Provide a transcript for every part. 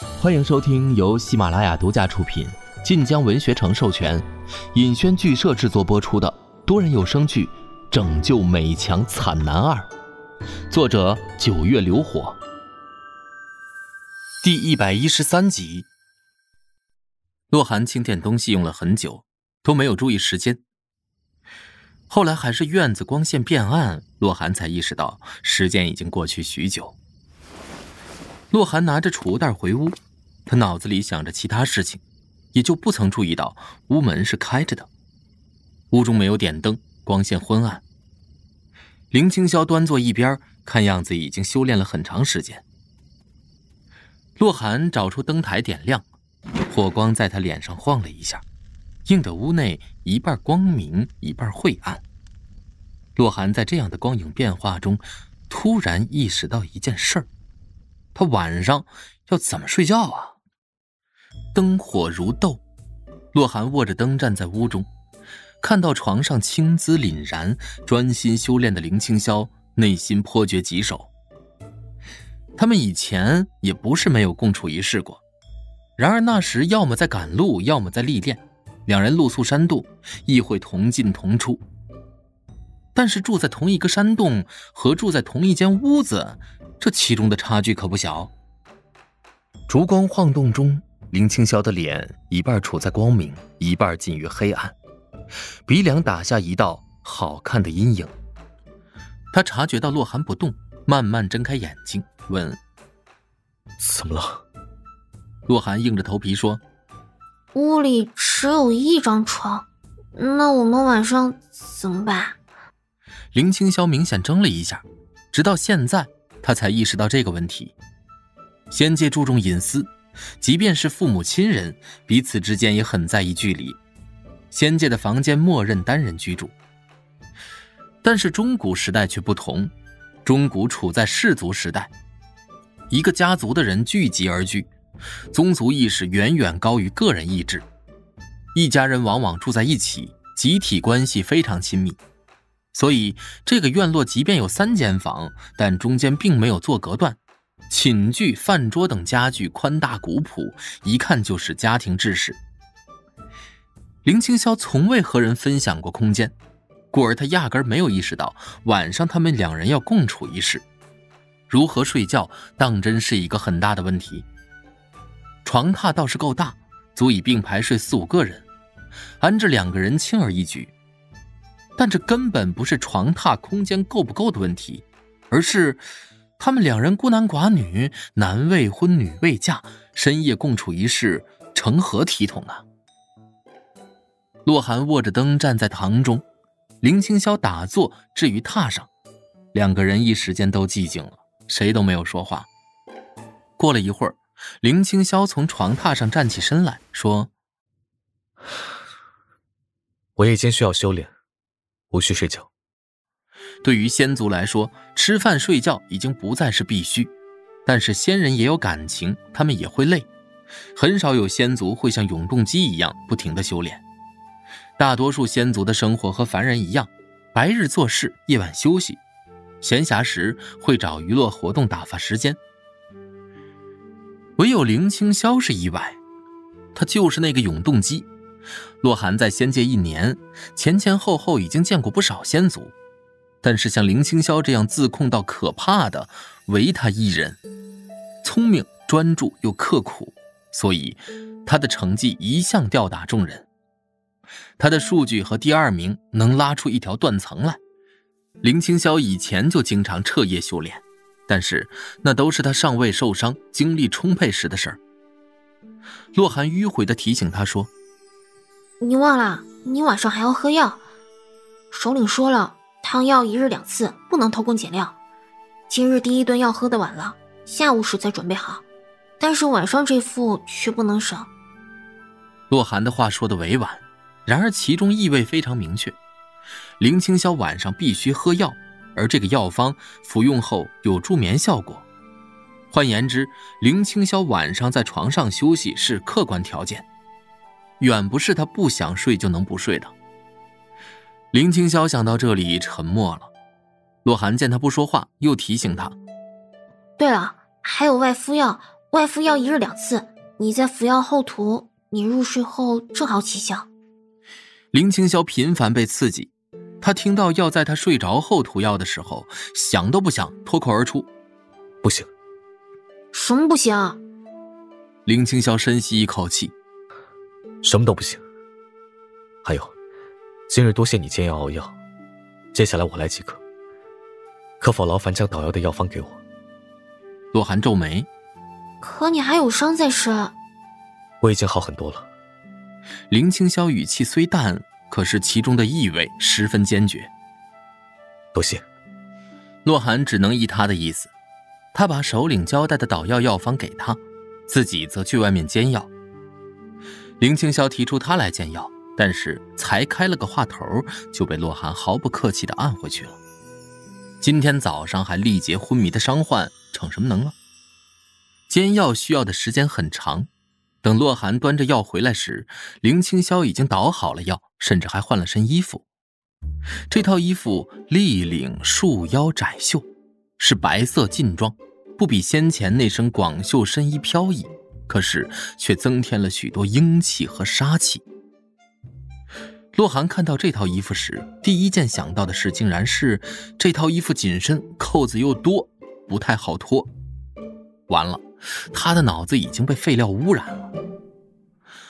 欢迎收听由喜马拉雅独家出品、晋江文学城授权、尹轩剧社制作播出的多人有声剧《拯救美强惨男二》，作者九月流火，第一百一十三集。洛寒清点东西用了很久，都没有注意时间。后来还是院子光线变暗，洛寒才意识到时间已经过去许久。洛寒拿着储物袋回屋，他脑子里想着其他事情，也就不曾注意到屋门是开着的。屋中没有点灯，光线昏暗。林青霄端坐一边，看样子已经修炼了很长时间。洛寒找出灯台点亮。火光在他脸上晃了一下，映得屋内一半光明，一半晦暗。洛寒在这样的光影变化中，突然意识到一件事儿：他晚上要怎么睡觉啊？灯火如豆，洛寒握着灯站在屋中，看到床上青姿凛然、专心修炼的林青霄，内心颇觉棘手。他们以前也不是没有共处一室过。然而那时，要么在赶路，要么在历练，两人露宿山洞，亦会同进同出。但是住在同一个山洞和住在同一间屋子，这其中的差距可不小。烛光晃动中，林青霄的脸一半处在光明，一半近于黑暗，鼻梁打下一道好看的阴影。他察觉到洛寒不动，慢慢睁开眼睛，问：“怎么了？”洛寒硬着头皮说：“屋里只有一张床，那我们晚上怎么办？”林青霄明显怔了一下，直到现在他才意识到这个问题。仙界注重隐私，即便是父母亲人，彼此之间也很在意距离。仙界的房间默认单人居住，但是中古时代却不同，中古处在氏族时代，一个家族的人聚集而居。宗族意识远远高于个人意志，一家人往往住在一起，集体关系非常亲密。所以，这个院落即便有三间房，但中间并没有做隔断，寝具、饭桌等家具宽大古朴，一看就是家庭制式。林青霄从未和人分享过空间，故而他压根没有意识到晚上他们两人要共处一室，如何睡觉，当真是一个很大的问题。床榻倒是够大，足以并排睡四五个人，安置两个人轻而易举。但这根本不是床榻空间够不够的问题，而是他们两人孤男寡女，男未婚女未嫁，深夜共处一室，成何体统啊！洛寒握着灯站在堂中，林青霄打坐置于榻上，两个人一时间都寂静了，谁都没有说话。过了一会儿。林青霄从床榻上站起身来说：“我已经需要修炼，无需睡觉。对于仙族来说，吃饭睡觉已经不再是必须。但是仙人也有感情，他们也会累。很少有仙族会像永动机一样不停的修炼。大多数仙族的生活和凡人一样，白日做事，夜晚休息，闲暇时会找娱乐活动打发时间。”唯有林青霄是意外，他就是那个永动机。洛寒在仙界一年，前前后后已经见过不少仙族，但是像林青霄这样自控到可怕的，唯他一人。聪明、专注又刻苦，所以他的成绩一向吊打众人。他的数据和第二名能拉出一条断层来。林青霄以前就经常彻夜修炼。但是那都是他尚未受伤、精力充沛时的事儿。洛寒迂回的提醒他说：“你忘了，你晚上还要喝药。首领说了，汤药一日两次，不能偷工减料。今日第一顿药喝的晚了，下午时再准备好，但是晚上这副却不能少。”洛寒的话说的委婉，然而其中意味非常明确。林青霄晚上必须喝药。而这个药方服用后有助眠效果，换言之，林青霄晚上在床上休息是客观条件，远不是他不想睡就能不睡的。林青霄想到这里，沉默了。洛寒见他不说话，又提醒他：“对了，还有外敷药，外敷药一日两次，你在服药后涂，你入睡后正好起效。林青霄频繁被刺激，他听到要在他睡着后涂药的时候，想都不想，脱口而出：“不行。”什么不行？林青霄深吸一口气：“什么都不行。还有，今日多谢你煎药熬药，接下来我来即可。可否劳烦将导药的药方给我？”洛寒皱眉。可你还有伤在身，我已经好很多了。林清霄语气虽淡，可是其中的意味十分坚决。多谢。洛寒只能依他的意思，他把首领交代的导药药方给他，自己则去外面煎药。林青霄提出他来煎药，但是才开了个话头，就被洛寒毫不客气地按回去了。今天早上还力竭昏迷的伤患，逞什么能啊？煎药需要的时间很长，等洛寒端着药回来时，林青霄已经捣好了药，甚至还换了身衣服。这套衣服立领束腰窄袖，是白色劲装，不比先前那身广袖深衣飘逸，可是却增添了许多英气和杀气。洛寒看到这套衣服时，第一件想到的事竟然是这套衣服紧身，扣子又多，不太好脱。完了。他的脑子已经被废料污染了。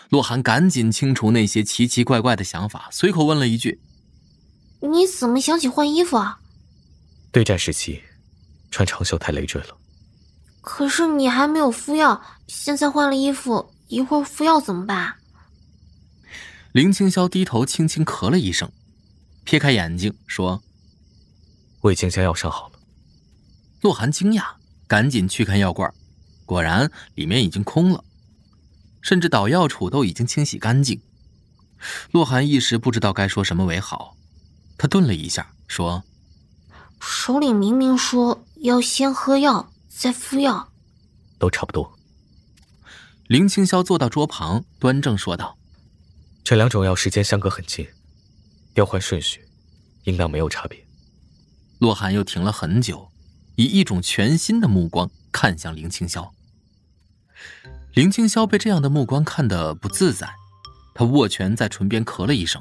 洛寒赶紧清除那些奇奇怪怪的想法，随口问了一句：“你怎么想起换衣服啊？”对战时期，穿长袖太累赘了。可是你还没有敷药，现在换了衣服，一会儿敷药怎么办？林青霄低头轻轻咳了一声，撇开眼睛说：“我已经将药上好了。”洛寒惊讶，赶紧去看药罐。果然，里面已经空了，甚至导药处都已经清洗干净。洛寒一时不知道该说什么为好，他顿了一下，说：“首领明明说要先喝药再敷药，都差不多。”林青霄坐到桌旁，端正说道：“这两种药时间相隔很近，调换顺序应当没有差别。”洛寒又停了很久，以一种全新的目光看向林青霄。林青霄被这样的目光看得不自在，他握拳在唇边咳了一声：“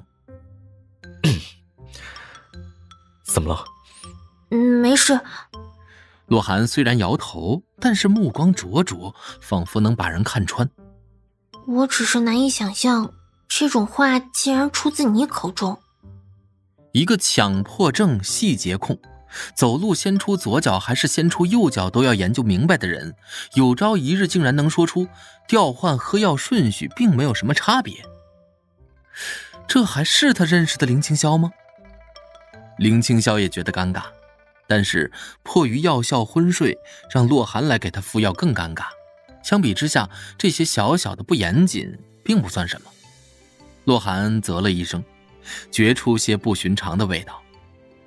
怎么了？”“嗯，没事。”洛寒虽然摇头，但是目光灼灼，仿佛能把人看穿。“我只是难以想象，这种话竟然出自你口中。”一个强迫症细节控。走路先出左脚还是先出右脚都要研究明白的人，有朝一日竟然能说出调换喝药顺序并没有什么差别，这还是他认识的林青霄吗？林青霄也觉得尴尬，但是迫于药效昏睡，让洛寒来给他敷药更尴尬。相比之下，这些小小的不严谨并不算什么。洛寒啧了一声，觉出些不寻常的味道。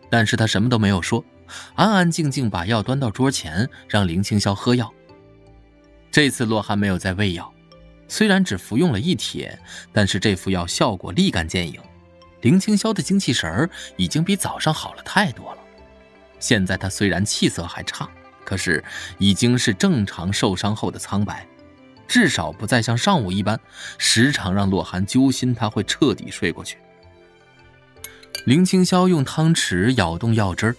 但是他什么都没有说，安安静静把药端到桌前，让林青霄喝药。这次洛寒没有再喂药，虽然只服用了一帖，但是这副药效果立竿见影。林青霄的精气神儿已经比早上好了太多了。现在他虽然气色还差，可是已经是正常受伤后的苍白，至少不再像上午一般，时常让洛寒揪心，他会彻底睡过去。林青霄用汤匙舀动药汁儿，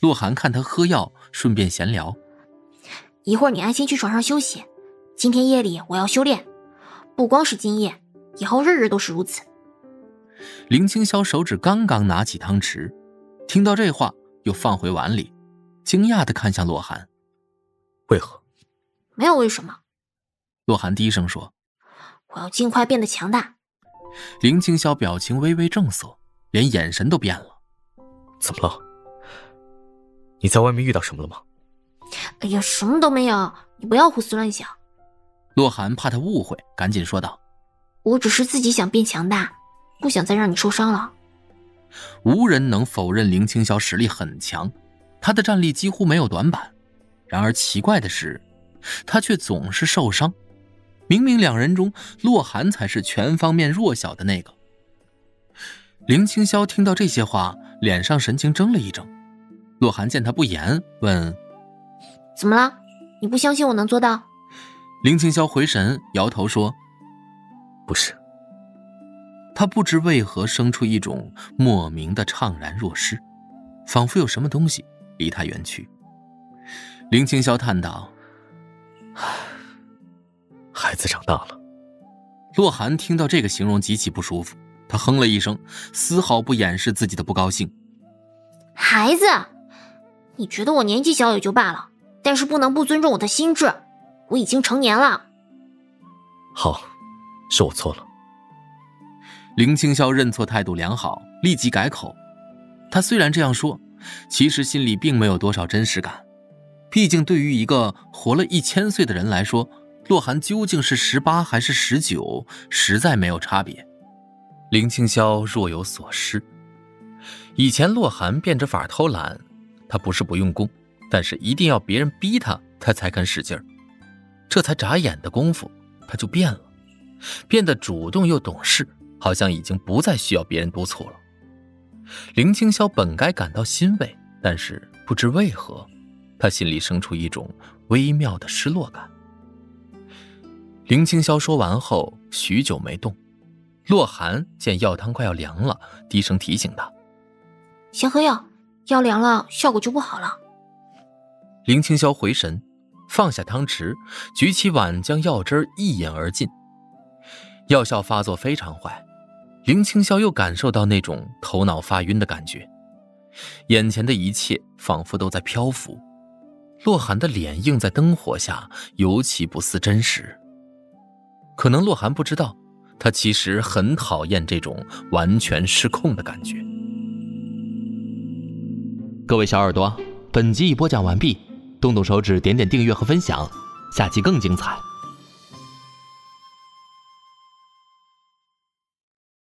洛寒看他喝药，顺便闲聊。一会儿你安心去床上休息，今天夜里我要修炼，不光是今夜，以后日日都是如此。林青霄手指刚刚拿起汤匙，听到这话又放回碗里，惊讶的看向洛寒：“为何？没有为什么。”洛寒低声说：“我要尽快变得强大。”林青霄表情微微正色。连眼神都变了，怎么了？你在外面遇到什么了吗？哎呀，什么都没有，你不要胡思乱想。洛寒怕他误会，赶紧说道：“我只是自己想变强大，不想再让你受伤了。”无人能否认林青霄实力很强，他的战力几乎没有短板。然而奇怪的是，他却总是受伤。明明两人中，洛寒才是全方面弱小的那个。林青霄听到这些话，脸上神情怔了一怔。洛寒见他不言，问：“怎么了？你不相信我能做到？”林青霄回神，摇头说：“不是。”他不知为何生出一种莫名的怅然若失，仿佛有什么东西离他远去。林青霄叹道：“孩子长大了。”洛寒听到这个形容极其不舒服，他哼了一声，丝毫不掩饰自己的不高兴。孩子，你觉得我年纪小也就罢了，但是不能不尊重我的心智。我已经成年了。好，是我错了。林青霄认错态度良好，立即改口。他虽然这样说，其实心里并没有多少真实感。毕竟，对于一个活了一千岁的人来说，洛寒究竟是十八还是十九，实在没有差别。林青霄若有所失。以前洛寒变着法偷懒，他不是不用功，但是一定要别人逼他，他才肯使劲儿。这才眨眼的功夫，他就变了，变得主动又懂事。好像已经不再需要别人督促了。林青霄本该感到欣慰，但是不知为何，他心里生出一种微妙的失落感。林青霄说完后，许久没动。洛寒见药汤快要凉了，低声提醒他：“先喝药，药凉了效果就不好了。”林青霄回神，放下汤匙，举起碗将药汁一饮而尽。药效发作非常快。林青霄又感受到那种头脑发晕的感觉，眼前的一切仿佛都在漂浮。洛寒的脸映在灯火下，尤其不似真实。可能洛寒不知道，他其实很讨厌这种完全失控的感觉。各位小耳朵，本集已播讲完毕，动动手指点点订阅和分享，下期更精彩。